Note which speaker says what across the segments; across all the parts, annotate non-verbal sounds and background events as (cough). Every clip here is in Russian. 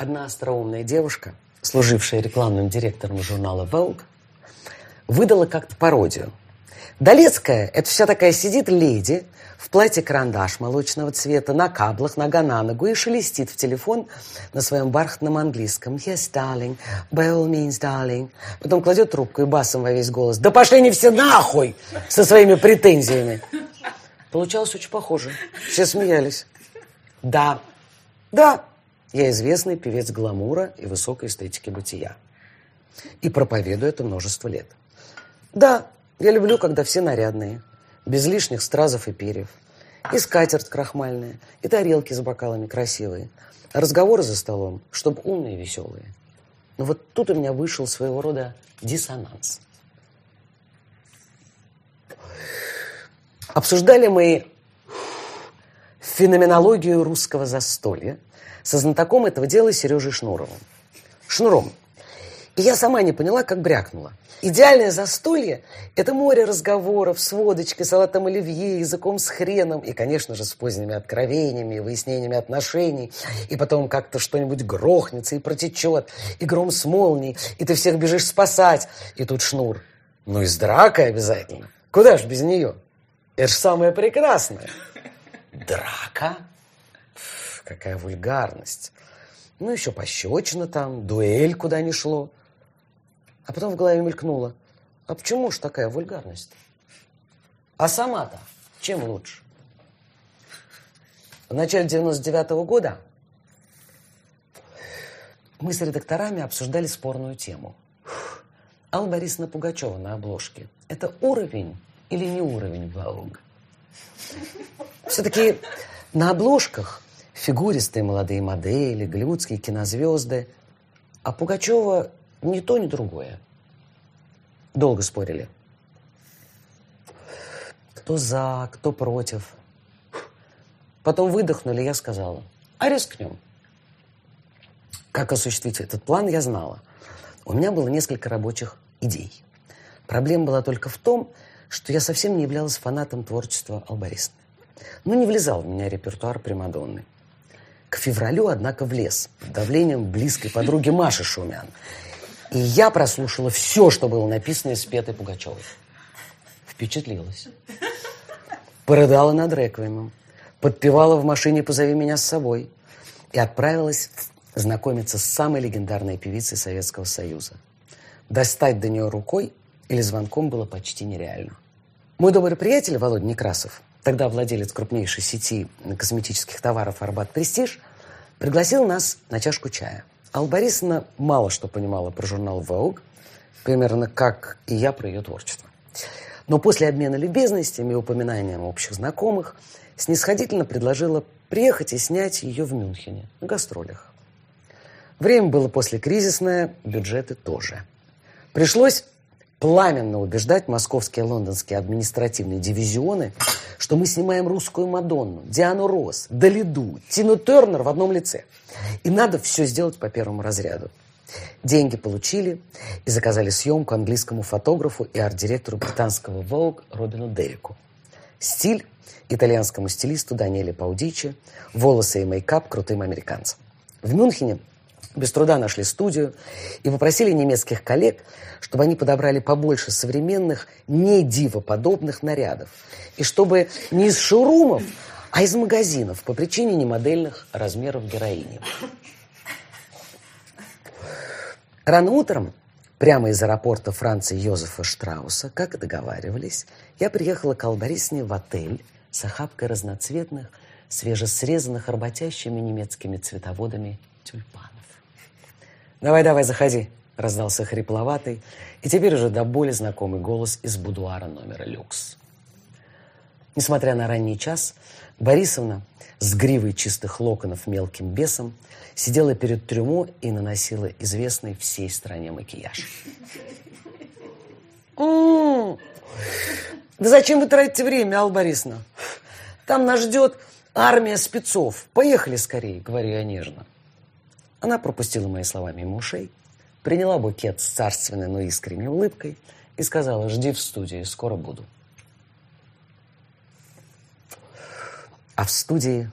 Speaker 1: Одна остроумная девушка, служившая рекламным директором журнала Vogue, выдала как-то пародию. Долецкая – это вся такая сидит леди в платье-карандаш молочного цвета, на каблах, нога на ногу и шелестит в телефон на своем бархатном английском. Yes, darling, by all means, darling. Потом кладет трубку и басом во весь голос. Да пошли они все нахуй со своими претензиями. Получалось очень похоже. Все смеялись. Да, да, я известный певец гламура и высокой эстетики бытия. И проповедую это множество лет. Да, я люблю, когда все нарядные, без лишних стразов и перьев. И скатерть крахмальная, и тарелки с бокалами красивые. разговоры за столом, чтобы умные и веселые. Но вот тут у меня вышел своего рода диссонанс. Обсуждали мы феноменологию русского застолья со знатоком этого дела Сережей Шнуровым. Шнуром. И я сама не поняла, как брякнула. Идеальное застолье – это море разговоров с водочкой, салатом оливье, языком с хреном и, конечно же, с поздними откровениями, выяснениями отношений. И потом как-то что-нибудь грохнется и протечет, и гром с молнией, и ты всех бежишь спасать. И тут шнур. Ну и с дракой обязательно. Куда ж без нее? Это же самое прекрасное. Драка? Какая вульгарность. Ну, еще пощечина там, дуэль куда ни шло. А потом в голове мелькнуло. А почему ж такая вульгарность? А сама-то чем лучше? В начале 99 -го года мы с редакторами обсуждали спорную тему. Алла Борисовна Пугачева на обложке. Это уровень или не уровень Vogue? Все-таки на обложках фигуристые молодые модели, голливудские кинозвезды. А Пугачева ни то, ни другое. Долго спорили. Кто за, кто против. Потом выдохнули, я сказала, а рискнем. Как осуществить этот план, я знала. У меня было несколько рабочих идей. Проблема была только в том, что я совсем не являлась фанатом творчества Албарисны. Ну, не влезал в меня репертуар Примадонны. К февралю, однако, влез под давлением близкой подруги Маши Шумян. И я прослушала все, что было написано из Петы Пугачевой. Впечатлилась. Порыдала над реквиемом. Подпевала в машине «Позови меня с собой». И отправилась знакомиться с самой легендарной певицей Советского Союза. Достать до нее рукой или звонком было почти нереально. Мой добрый приятель Володя Некрасов, тогда владелец крупнейшей сети косметических товаров «Арбат Престиж», пригласил нас на чашку чая. Алла Борисовна мало что понимала про журнал Vogue, примерно как и я про ее творчество. Но после обмена любезностями и упоминанием общих знакомых снисходительно предложила приехать и снять ее в Мюнхене на гастролях. Время было после кризисное, бюджеты тоже. Пришлось пламенно убеждать московские и лондонские административные дивизионы, что мы снимаем русскую Мадонну, Диану Росс, Далиду, Тину Тернер в одном лице. И надо все сделать по первому разряду. Деньги получили и заказали съемку английскому фотографу и арт-директору британского Vogue Робину Дереку. Стиль итальянскому стилисту Даниэле Паудичи, волосы и мейкап крутым американцам. В Мюнхене без труда нашли студию и попросили немецких коллег, чтобы они подобрали побольше современных, не дивоподобных нарядов. И чтобы не из шоурумов, а из магазинов по причине немодельных размеров героини. Рано утром, прямо из аэропорта Франции Йозефа Штрауса, как и договаривались, я приехала к Албарисне в отель с охапкой разноцветных, свежесрезанных работящими немецкими цветоводами тюльпанов. «Давай, давай, заходи», — раздался хрипловатый и теперь уже до боли знакомый голос из будуара номера «Люкс». Несмотря на ранний час, Борисовна с гривой чистых локонов мелким бесом сидела перед трюмо и наносила известный всей стране макияж. «М-м-м! Да зачем вы тратите время, Алла Борисовна? Там нас ждет армия спецов. Поехали скорее, говорю я нежно. Она пропустила мои слова мимо ушей, приняла букет с царственной, но искренней улыбкой и сказала, жди в студии, скоро буду. А в студии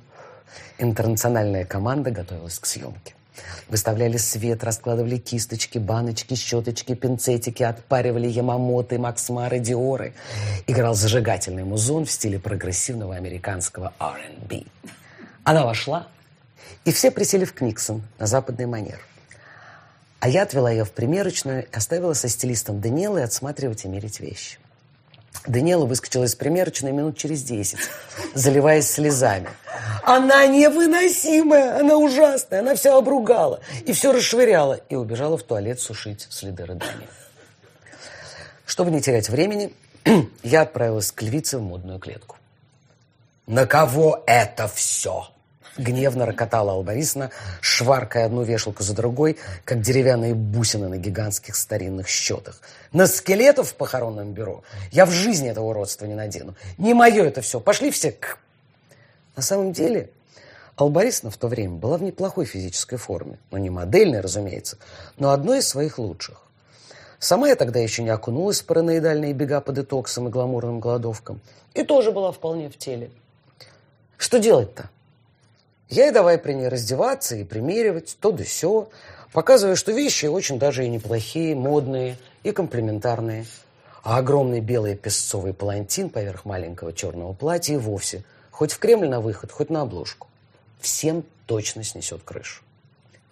Speaker 1: интернациональная команда готовилась к съемке. Выставляли свет, раскладывали кисточки, баночки, щеточки, пинцетики, отпаривали ямамоты, максмары, диоры. Играл зажигательный музон в стиле прогрессивного американского R&B. Она вошла, и все присели в Книксон на западный манер. А я отвела ее в примерочную и оставила со стилистом Даниэлой отсматривать и мерить вещи. Даниэла выскочила из примерочной минут через десять, заливаясь слезами. Она невыносимая, она ужасная, она все обругала и все расшвыряла и убежала в туалет сушить следы рыдания. Чтобы не терять времени, (clears throat) я отправилась к львице в модную клетку. «На кого это все?» Гневно рокотала Алла Борисовна, шваркая одну вешалку за другой, как деревянные бусины на гигантских старинных счетах. На скелетов в похоронном бюро я в жизни этого уродства не надену. Не мое это все. Пошли все к... На самом деле, Алла Борисовна в то время была в неплохой физической форме. Ну, не модельной, разумеется, но одной из своих лучших. Сама я тогда еще не окунулась в параноидальные бега по детоксам и гламурным голодовкам. И тоже была вполне в теле. Что делать-то? Я и давай при ней раздеваться и примеривать то да сё, показывая, что вещи очень даже и неплохие, модные и комплементарные. А огромный белый песцовый палантин поверх маленького черного платья и вовсе, хоть в Кремль на выход, хоть на обложку. Всем точно снесет крышу.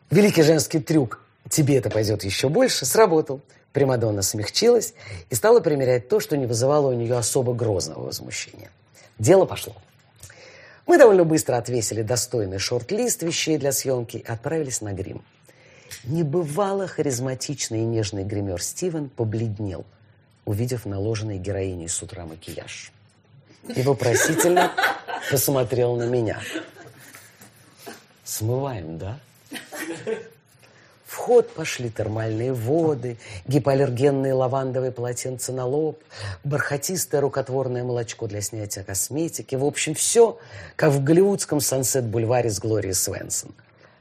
Speaker 1: Великий женский трюк «тебе это пойдет еще больше» сработал. Примадонна смягчилась и стала примерять то, что не вызывало у нее особо грозного возмущения. Дело пошло. Мы довольно быстро отвесили достойный шорт-лист вещей для съемки и отправились на грим. Небывало харизматичный и нежный гример Стивен побледнел, увидев наложенный героиней с утра макияж. И вопросительно посмотрел на меня. «Смываем, да?» В ход пошли термальные воды, гипоаллергенные лавандовые полотенца на лоб, бархатистое рукотворное молочко для снятия косметики. В общем, все, как в голливудском «Сансет-бульваре» с Глорией Свенсон.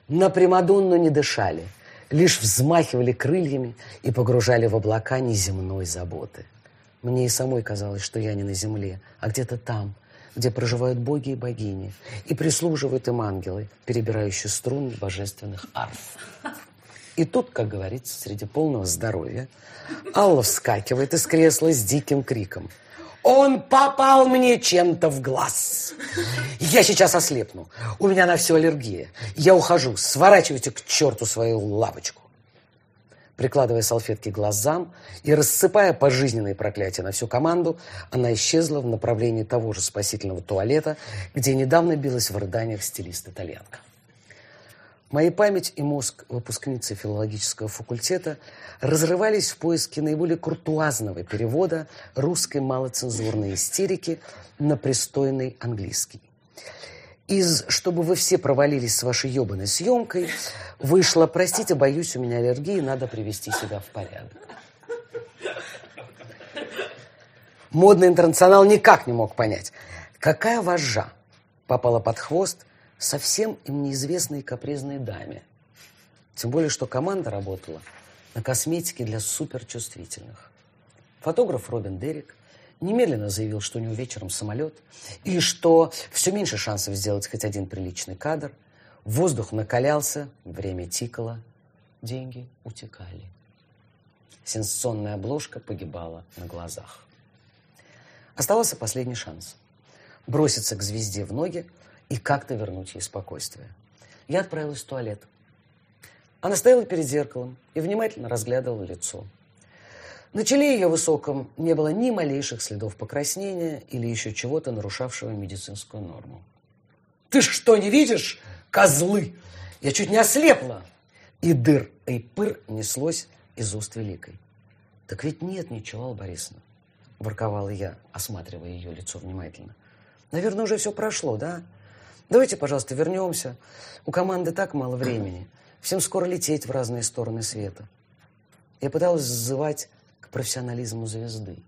Speaker 1: На Примадонну не дышали, лишь взмахивали крыльями и погружали в облака неземной заботы. Мне и самой казалось, что я не на земле, а где-то там, где проживают боги и богини, и прислуживают им ангелы, перебирающие струны божественных арф. И тут, как говорится, среди полного здоровья, Алла вскакивает из кресла с диким криком. Он попал мне чем-то в глаз. Я сейчас ослепну. У меня на все аллергия. Я ухожу. Сворачивайте к черту свою лавочку. Прикладывая салфетки глазам и рассыпая пожизненные проклятия на всю команду, она исчезла в направлении того же спасительного туалета, где недавно билась в рыданиях стилист-итальянка. Моя память и мозг выпускницы филологического факультета разрывались в поиске наиболее куртуазного перевода русской малоцензурной истерики на пристойный английский. Из «Чтобы вы все провалились с вашей ебаной съемкой» вышло «Простите, боюсь, у меня аллергии, надо привести себя в порядок». Модный интернационал никак не мог понять, какая вожжа попала под хвост – совсем им неизвестной капризной даме. Тем более, что команда работала на косметике для суперчувствительных. Фотограф Робин Дерек немедленно заявил, что у него вечером самолет, и что все меньше шансов сделать хоть один приличный кадр. Воздух накалялся, время тикало, деньги утекали. Сенсационная обложка погибала на глазах. Оставался последний шанс. Броситься к звезде в ноги, и как-то вернуть ей спокойствие. Я отправилась в туалет. Она стояла перед зеркалом и внимательно разглядывала лицо. На челе ее высоком не было ни малейших следов покраснения или еще чего-то, нарушавшего медицинскую норму. «Ты что, не видишь? Козлы! Я чуть не ослепла!» И дыр, и пыр неслось из уст Великой. «Так ведь нет ничего, Алла Борисовна», – ворковала я, осматривая ее лицо внимательно. «Наверное, уже все прошло, да? Давайте, пожалуйста, вернемся. У команды так мало времени. Всем скоро лететь в разные стороны света. Я пыталась зазывать к профессионализму звезды.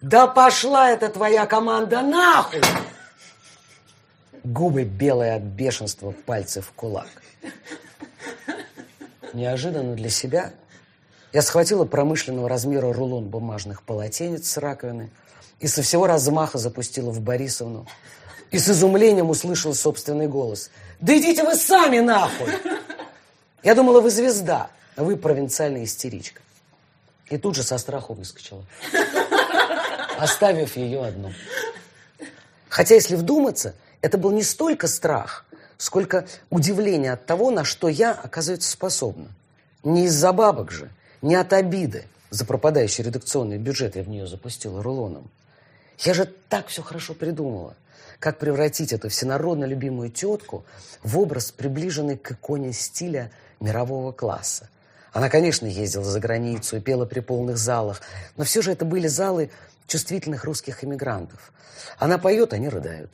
Speaker 1: Да пошла эта твоя команда нахуй! Губы белые от бешенства, пальцы в кулак. Неожиданно для себя я схватила промышленного размера рулон бумажных полотенец с раковины – и со всего размаха запустила в Борисовну И с изумлением услышал собственный голос. Да идите вы сами нахуй! Я думала, вы звезда, а вы провинциальная истеричка. И тут же со страху выскочила, оставив ее одну. Хотя, если вдуматься, это был не столько страх, сколько удивление от того, на что я, оказывается, способна. Не из-за бабок же, не от обиды за пропадающий редакционный бюджет я в нее запустила рулоном. Я же так все хорошо придумала. Как превратить эту всенародно любимую тетку в образ, приближенный к иконе стиля мирового класса. Она, конечно, ездила за границу и пела при полных залах, но все же это были залы чувствительных русских эмигрантов. Она поет, они рыдают.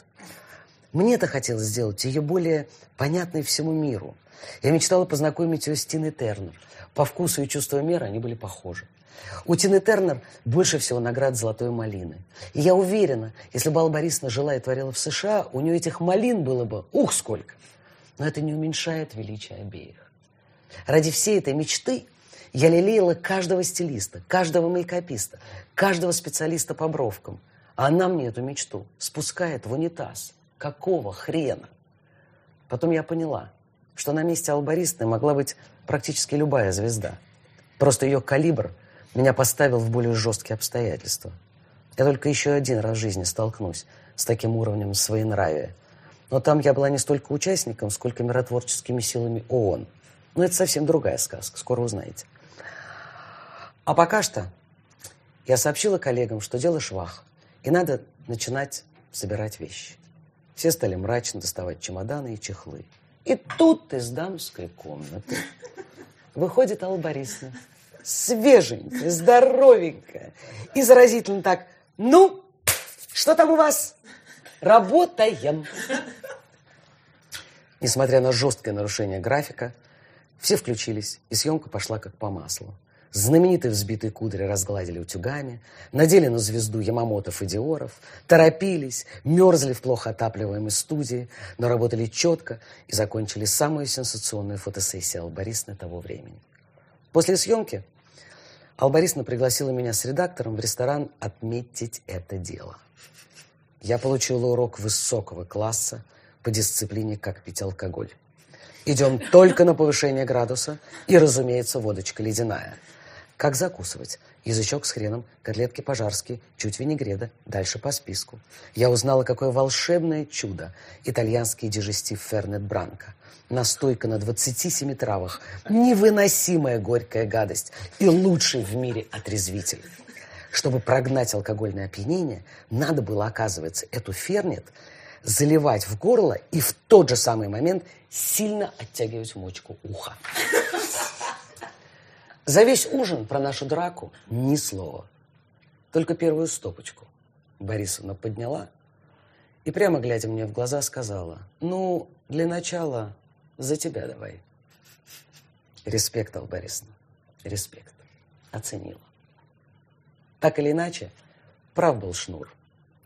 Speaker 1: Мне-то хотелось сделать ее более понятной всему миру. Я мечтала познакомить ее с Тиной Тернер. По вкусу и чувству меры они были похожи. У Тины Тернер больше всего наград «Золотой малины». И я уверена, если бы Алла Борисовна жила и творила в США, у нее этих малин было бы ух сколько. Но это не уменьшает величия обеих. Ради всей этой мечты я лелеяла каждого стилиста, каждого мейкописта, каждого специалиста по бровкам. А она мне эту мечту спускает в унитаз. Какого хрена? Потом я поняла, что на месте Аллы Борисовны могла быть практически любая звезда. Просто ее калибр меня поставил в более жесткие обстоятельства. Я только еще один раз в жизни столкнусь с таким уровнем своенравия. Но там я была не столько участником, сколько миротворческими силами ООН – но это совсем другая сказка, скоро узнаете. А пока что я сообщила коллегам, что дело швах, и надо начинать собирать вещи. Все стали мрачно доставать чемоданы и чехлы. И тут из дамской комнаты выходит Алла Борисовна, свеженькая, здоровенькая, и заразительно так, ну, что там у вас? Работаем. Несмотря на жесткое нарушение графика, все включились, и съемка пошла как по маслу. Знаменитые взбитые кудри разгладили утюгами, надели на звезду Ямамотов и Диоров, торопились, мерзли в плохо отапливаемой студии, но работали четко и закончили самую сенсационную фотосессию Албарисны того времени. После съемки Албарисна пригласила меня с редактором в ресторан отметить это дело. Я получила урок высокого класса по дисциплине «Как пить алкоголь». Идем только на повышение градуса и, разумеется, водочка ледяная. Как закусывать? Язычок с хреном, котлетки пожарские, чуть винегреда, дальше по списку. Я узнала, какое волшебное чудо – итальянский дижестив Фернет Бранко. Настойка на 27 травах, невыносимая горькая гадость и лучший в мире отрезвитель. Чтобы прогнать алкогольное опьянение, надо было, оказывается, эту фернет – заливать в горло и в тот же самый момент сильно оттягивать мочку уха. За весь ужин про нашу драку ни слова. Только первую стопочку Борисовна подняла и прямо глядя мне в глаза сказала, ну, для начала за тебя давай. Респект, Алла Борисовна, респект. Оценила. Так или иначе, прав был Шнур.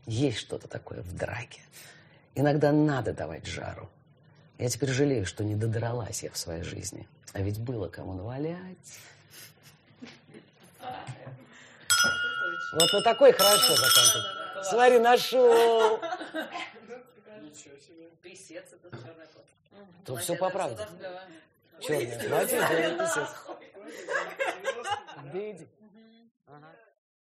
Speaker 1: Есть что-то такое в драке. Иногда надо давать жару. Я теперь жалею, что не додралась я в своей жизни. А ведь было кому навалять. Вот на такой хорошо заканчивать. Смотри, нашел.
Speaker 2: Ничего себе. Писец это черный кот.
Speaker 1: Тут все по правде. Черный. Молодец, белый писец. Да иди. Ага.